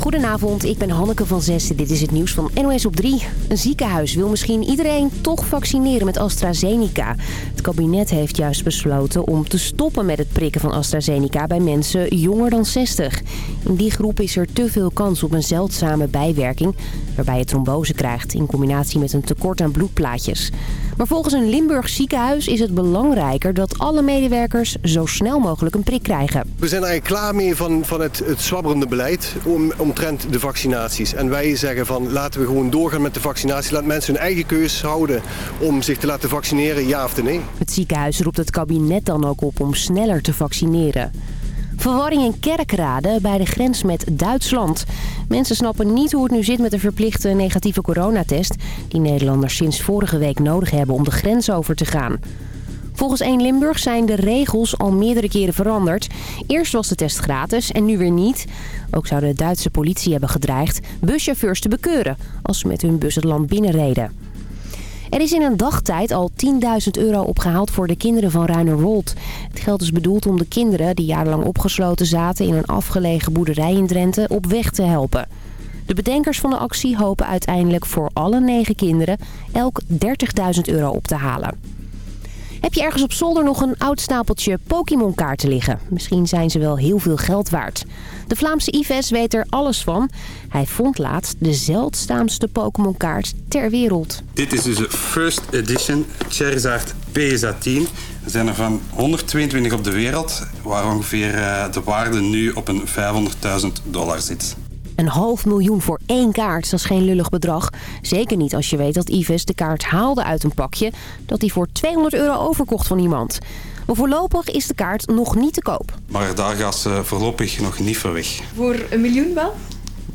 Goedenavond, ik ben Hanneke van Zessen. Dit is het nieuws van NOS op 3. Een ziekenhuis wil misschien iedereen toch vaccineren met AstraZeneca. Het kabinet heeft juist besloten om te stoppen met het prikken van AstraZeneca bij mensen jonger dan 60. In die groep is er te veel kans op een zeldzame bijwerking... waarbij je trombose krijgt in combinatie met een tekort aan bloedplaatjes. Maar volgens een Limburg ziekenhuis is het belangrijker dat alle medewerkers zo snel mogelijk een prik krijgen. We zijn eigenlijk klaar mee van, van het, het zwabberende beleid om, omtrent de vaccinaties. En wij zeggen van laten we gewoon doorgaan met de vaccinatie. Laat mensen hun eigen keus houden om zich te laten vaccineren, ja of nee. Het ziekenhuis roept het kabinet dan ook op om sneller te vaccineren. Verwarring in Kerkrade bij de grens met Duitsland. Mensen snappen niet hoe het nu zit met de verplichte negatieve coronatest... die Nederlanders sinds vorige week nodig hebben om de grens over te gaan. Volgens 1 Limburg zijn de regels al meerdere keren veranderd. Eerst was de test gratis en nu weer niet. Ook zou de Duitse politie hebben gedreigd buschauffeurs te bekeuren... als ze met hun bus het land binnenreden. Er is in een dagtijd al 10.000 euro opgehaald voor de kinderen van Ruinerwold. Het geld is bedoeld om de kinderen die jarenlang opgesloten zaten... in een afgelegen boerderij in Drenthe op weg te helpen. De bedenkers van de actie hopen uiteindelijk voor alle negen kinderen... elk 30.000 euro op te halen. Heb je ergens op zolder nog een oud stapeltje Pokémon-kaarten liggen? Misschien zijn ze wel heel veel geld waard. De Vlaamse Yves weet er alles van. Hij vond laatst de zeldzaamste Pokémon-kaart ter wereld. Dit is dus de first edition Charizard PSA 10. Er zijn er van 122 op de wereld, waar ongeveer eh, de waarde nu op een 500.000 dollar zit. Een half miljoen voor één kaart, dat is geen lullig bedrag. Zeker niet als je weet dat Ives de kaart haalde uit een pakje... dat hij voor 200 euro overkocht van iemand. Maar voorlopig is de kaart nog niet te koop. Maar daar gaat ze voorlopig nog niet voor weg. Voor een miljoen wel?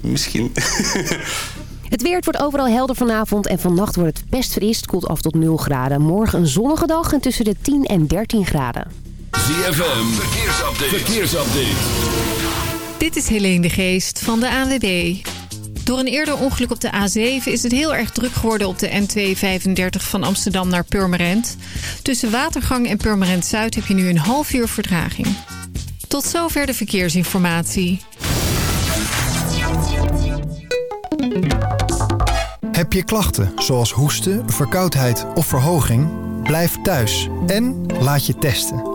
Misschien. Het weer wordt overal helder vanavond en vannacht wordt het best fris. Het koelt af tot 0 graden. Morgen een zonnige dag en tussen de 10 en 13 graden. ZFM, verkeersupdate. verkeersupdate. Dit is Helene de Geest van de ANWB. Door een eerder ongeluk op de A7 is het heel erg druk geworden op de N235 van Amsterdam naar Purmerend. Tussen Watergang en Purmerend Zuid heb je nu een half uur vertraging. Tot zover de verkeersinformatie. Heb je klachten zoals hoesten, verkoudheid of verhoging? Blijf thuis en laat je testen.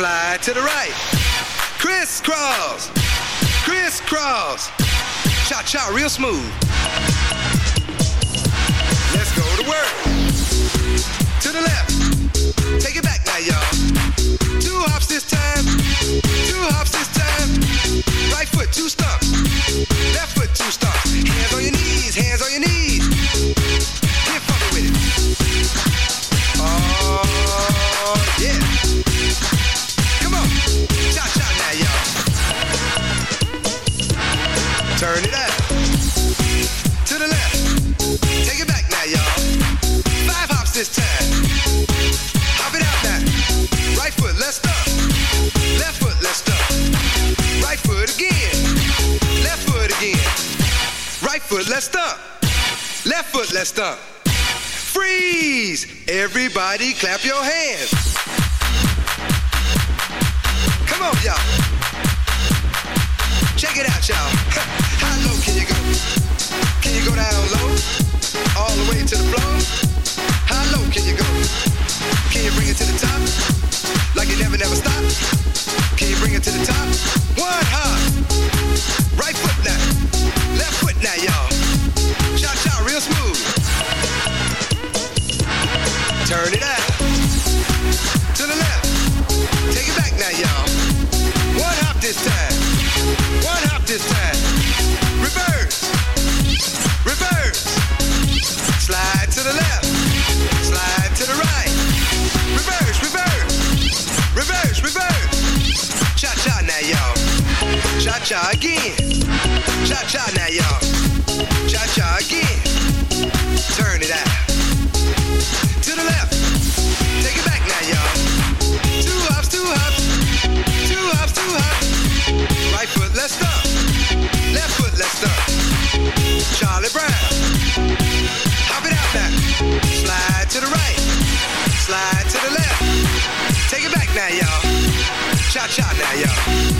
slide to the right. Crisscross, crisscross, cha cha, real smooth. Let's go to work. To the left. now. Cha cha now, y'all.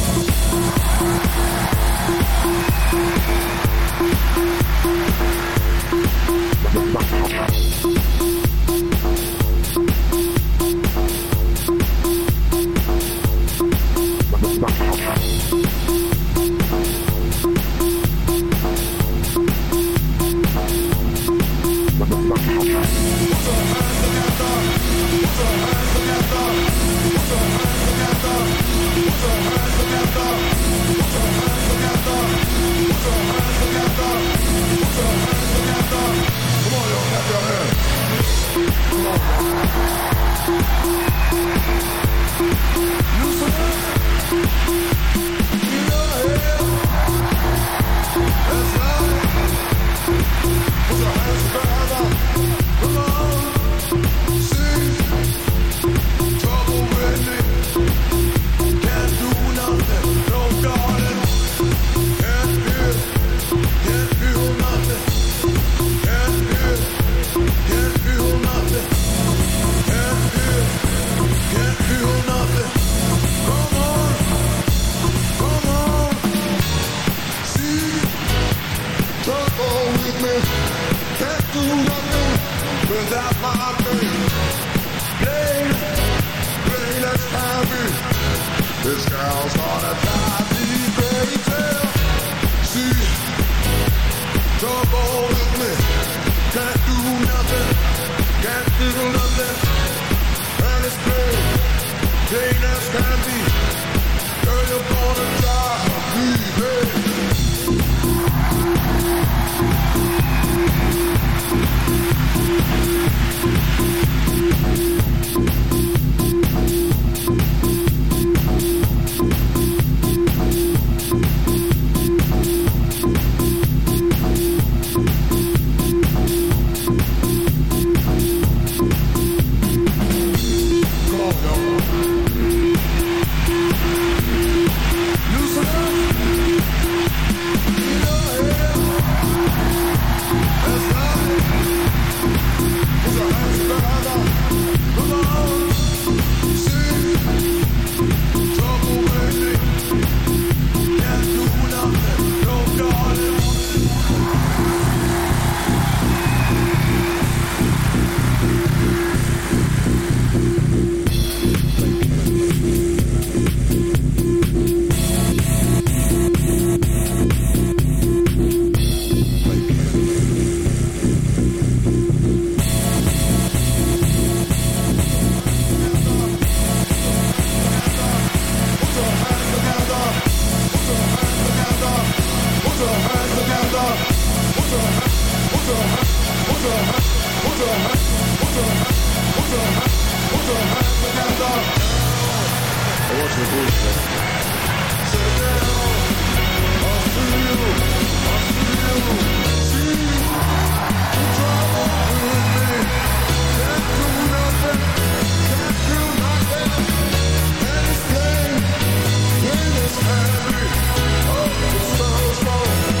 Oh, it sounds wrong.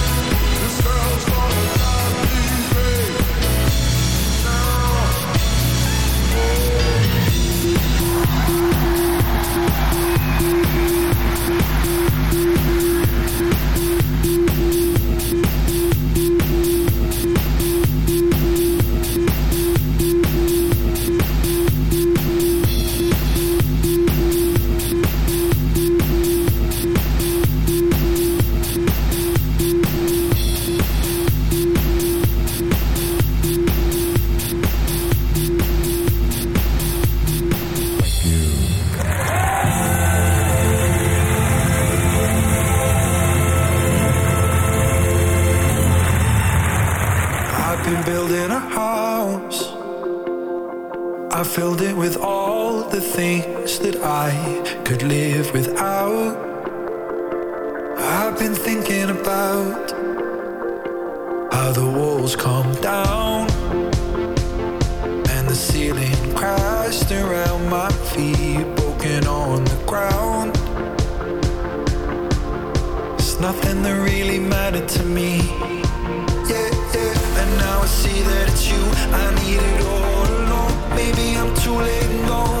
nothing that really mattered to me. Yeah, yeah. And now I see that it's you I needed all along. Maybe I'm too late and gone.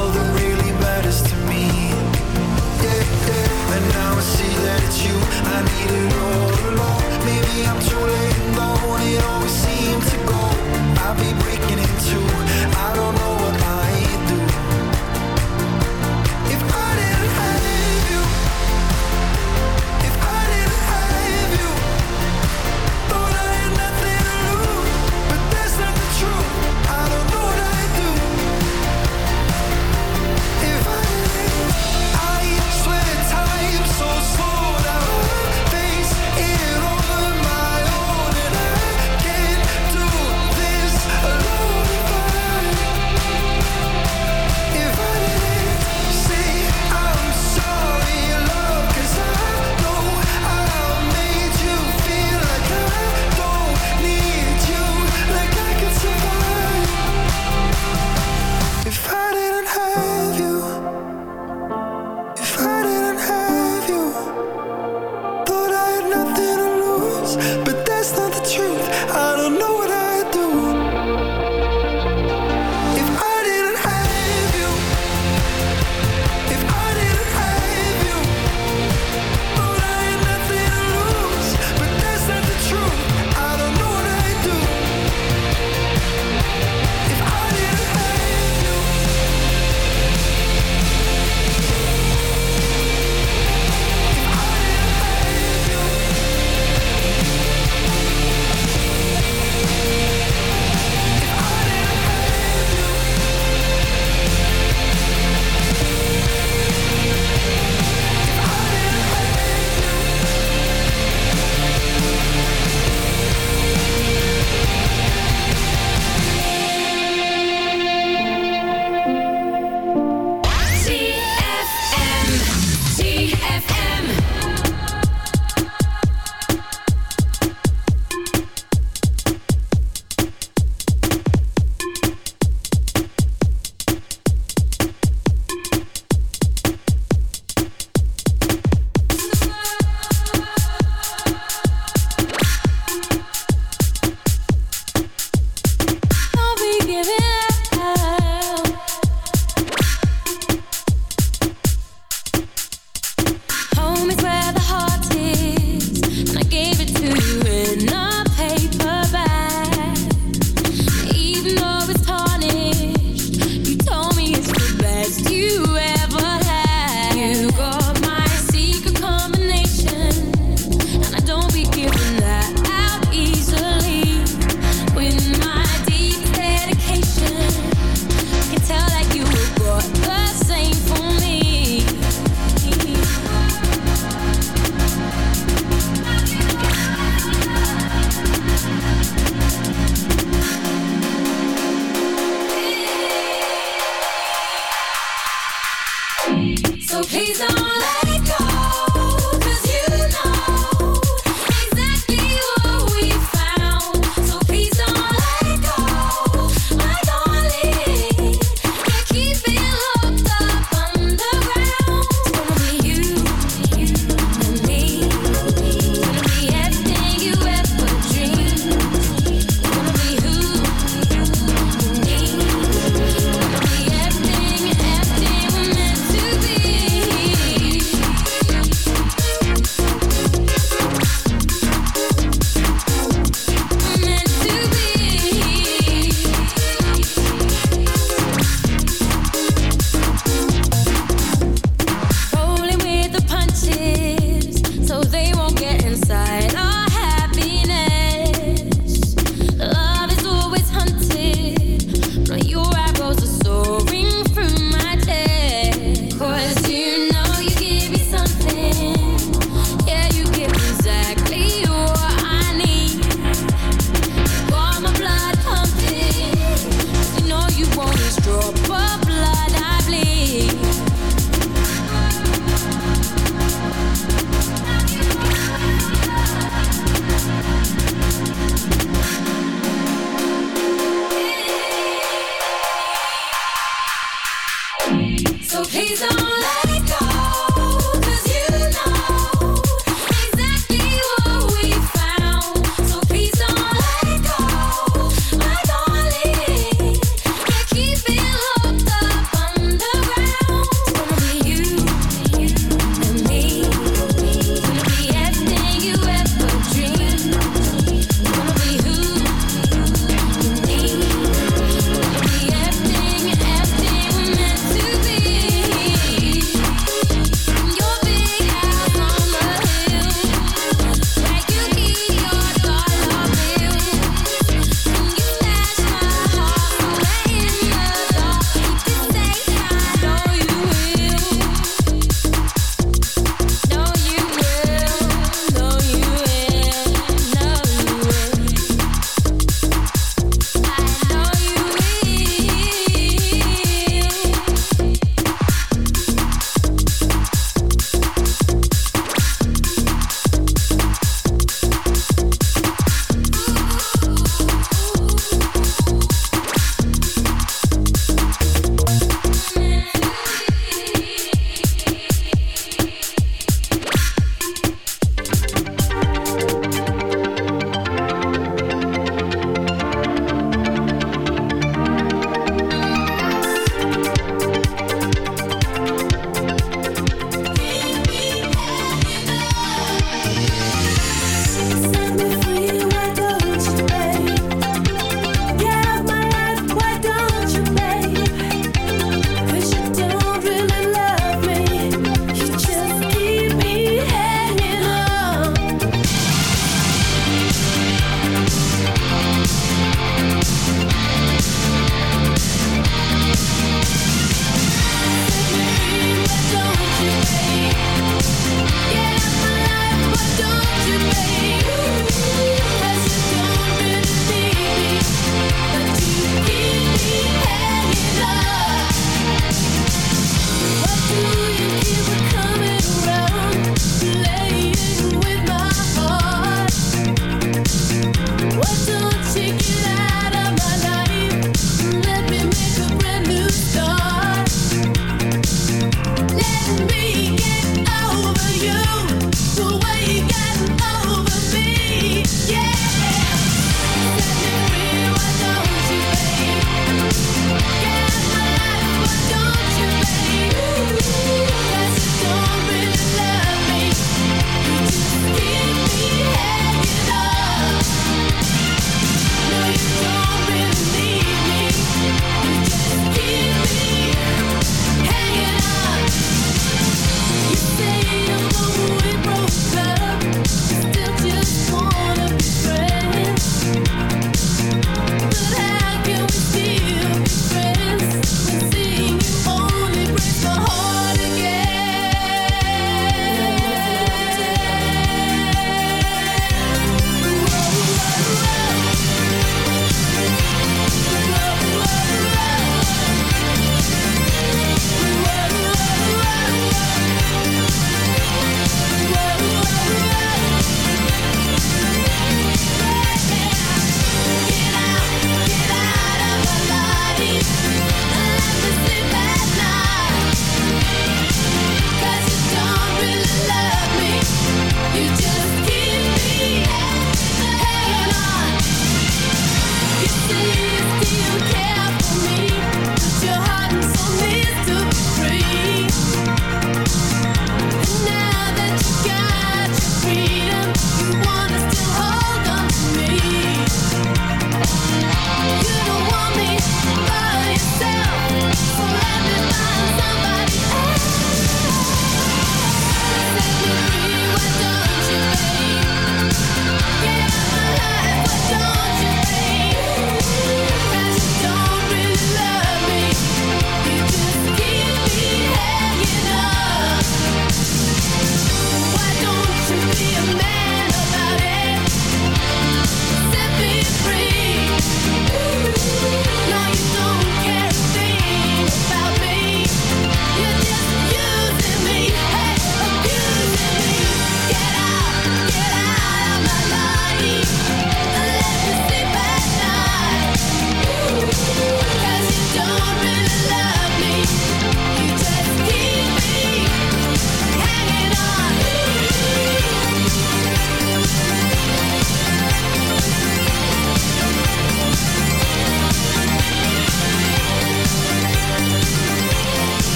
I'll be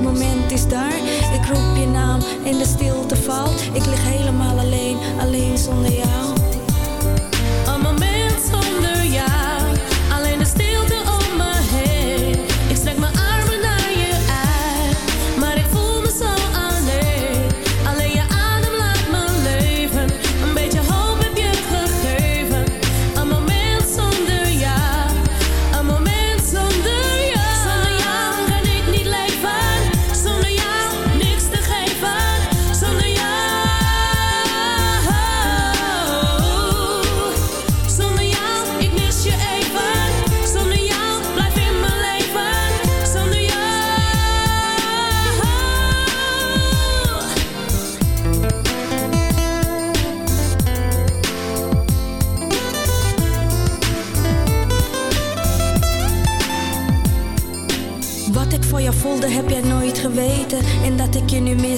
het moment is daar. Ik roep je naam in de stilte valt. Ik lig helemaal alleen, alleen zonder jou.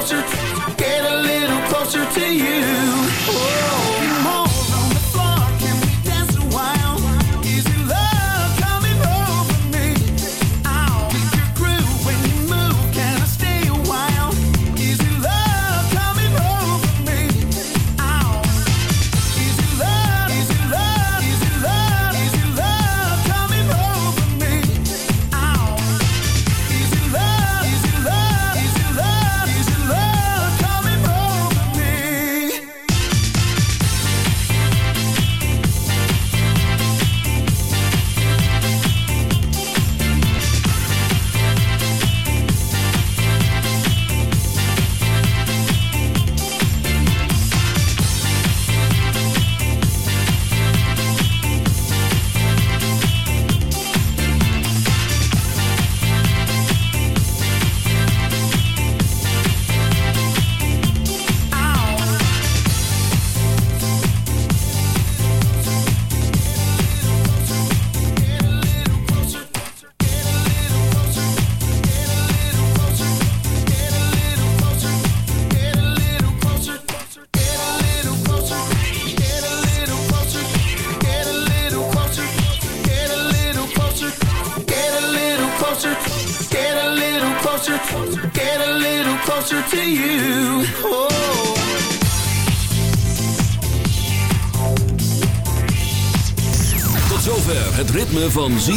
closer, get a little closer to you.